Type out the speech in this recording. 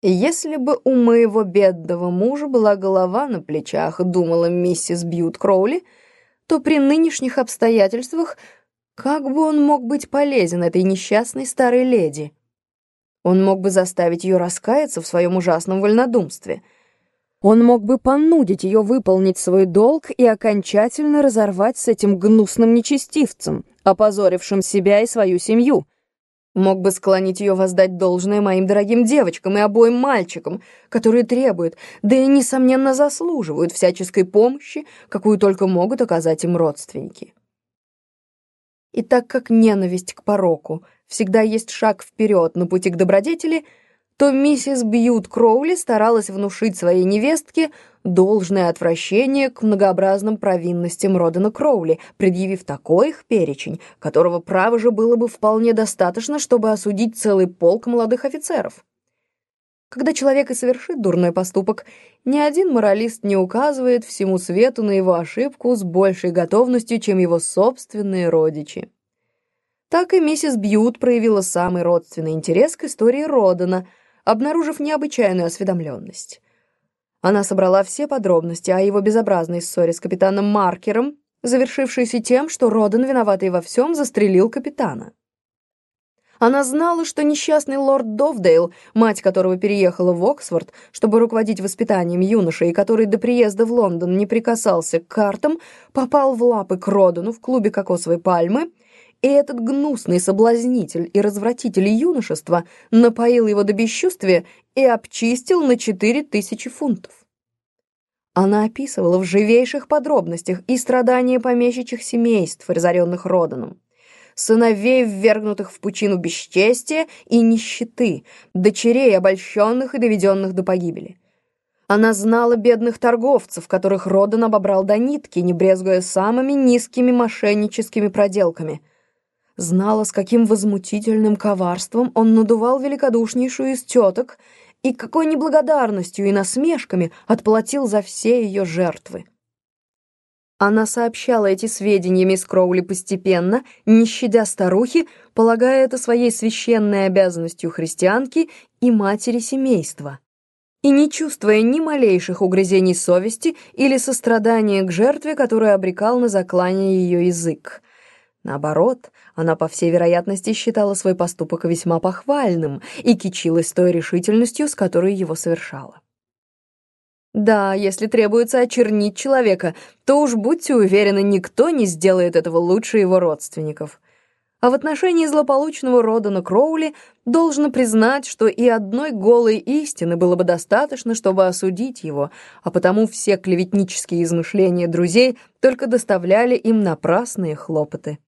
«Если бы у моего бедного мужа была голова на плечах», — думала миссис Бьют Кроули, то при нынешних обстоятельствах как бы он мог быть полезен этой несчастной старой леди? Он мог бы заставить ее раскаяться в своем ужасном вольнодумстве. Он мог бы понудить ее выполнить свой долг и окончательно разорвать с этим гнусным нечестивцем, опозорившим себя и свою семью — Мог бы склонить ее воздать должное моим дорогим девочкам и обоим мальчикам, которые требуют, да и, несомненно, заслуживают всяческой помощи, какую только могут оказать им родственники. И так как ненависть к пороку всегда есть шаг вперед на пути к добродетели, то миссис Бьют Кроули старалась внушить своей невестке должное отвращение к многообразным провинностям Родена Кроули, предъявив такой их перечень, которого право же было бы вполне достаточно, чтобы осудить целый полк молодых офицеров. Когда человек и совершит дурной поступок, ни один моралист не указывает всему свету на его ошибку с большей готовностью, чем его собственные родичи. Так и миссис Бьют проявила самый родственный интерес к истории Родена — обнаружив необычайную осведомленность. Она собрала все подробности о его безобразной ссоре с капитаном Маркером, завершившейся тем, что Роден, виноватый во всем, застрелил капитана. Она знала, что несчастный лорд Довдейл, мать которого переехала в Оксфорд, чтобы руководить воспитанием юноши, и который до приезда в Лондон не прикасался к картам, попал в лапы к Родену в клубе кокосовой пальмы — и этот гнусный соблазнитель и развратитель юношества напоил его до бесчувствия и обчистил на четыре тысячи фунтов. Она описывала в живейших подробностях и страдания помещичьих семейств, разоренных Роданом, сыновей, ввергнутых в пучину бесчестия и нищеты, дочерей, обольщенных и доведенных до погибели. Она знала бедных торговцев, которых Родан обобрал до нитки, не брезгуя самыми низкими мошенническими проделками — знала, с каким возмутительным коварством он надувал великодушнейшую из теток и какой неблагодарностью и насмешками отплатил за все ее жертвы. Она сообщала эти сведения мисс Кроули постепенно, не щадя старухи, полагая это своей священной обязанностью христианки и матери семейства. И не чувствуя ни малейших угрызений совести или сострадания к жертве, которую обрекал на заклание ее язык. Наоборот, она, по всей вероятности, считала свой поступок весьма похвальным и кичилась той решительностью, с которой его совершала. Да, если требуется очернить человека, то уж будьте уверены, никто не сделает этого лучше его родственников. А в отношении злополучного Родана Кроули должно признать, что и одной голой истины было бы достаточно, чтобы осудить его, а потому все клеветнические измышления друзей только доставляли им напрасные хлопоты.